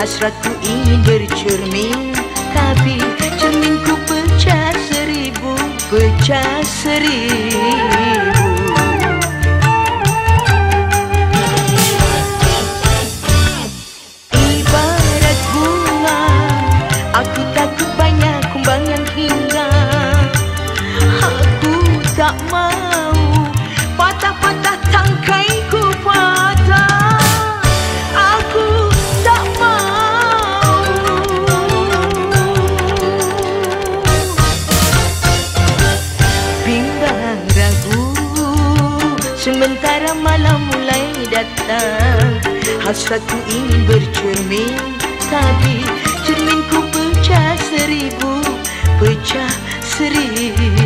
hasratku ingin bercermin Tapi cerminku pecah seribu, pecah seribu. datang Hasratku ingin bercermin. Tapi cerminku pecah seribu Pecah seribu.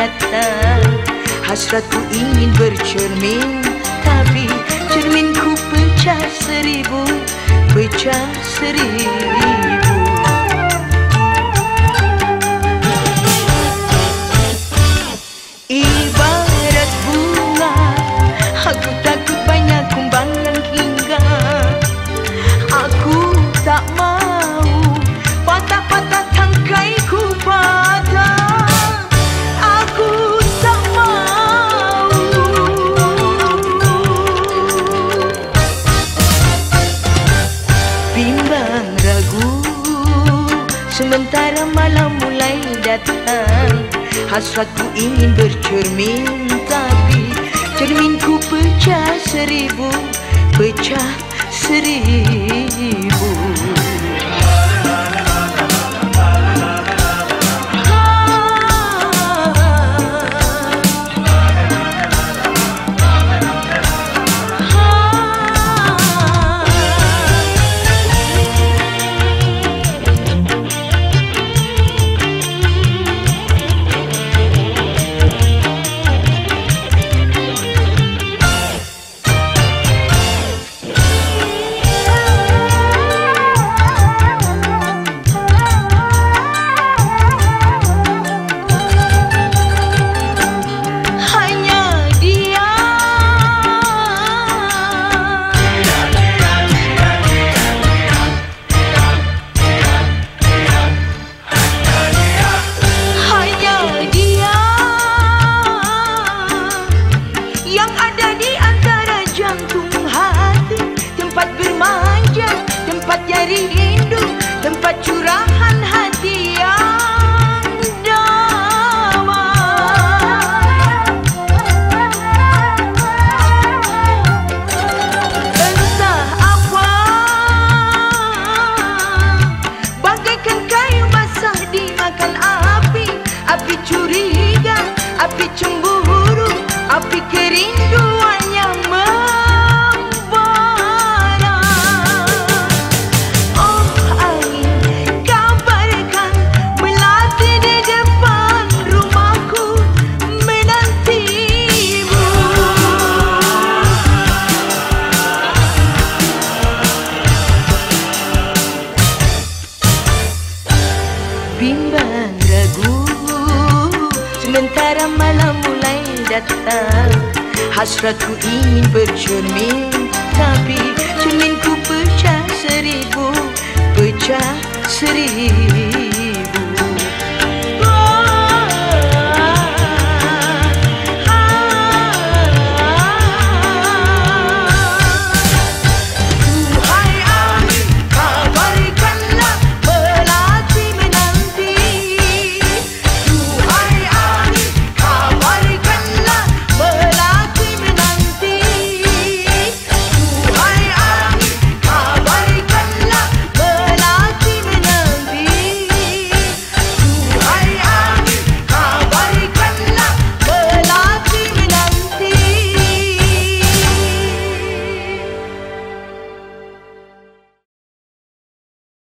datang. Hasratku ingin bercermin Tapi cerminku pecah seribu Pecah seribu. Sementara malam mulai datang Hasratku ingin bercermin Tapi cerminku pecah seribu Pecah seribu Pecah seribu. Sementara malam mulai datang Hasratku ingin bercermin. Tapi cerminku pecah seribu Pecah seribu.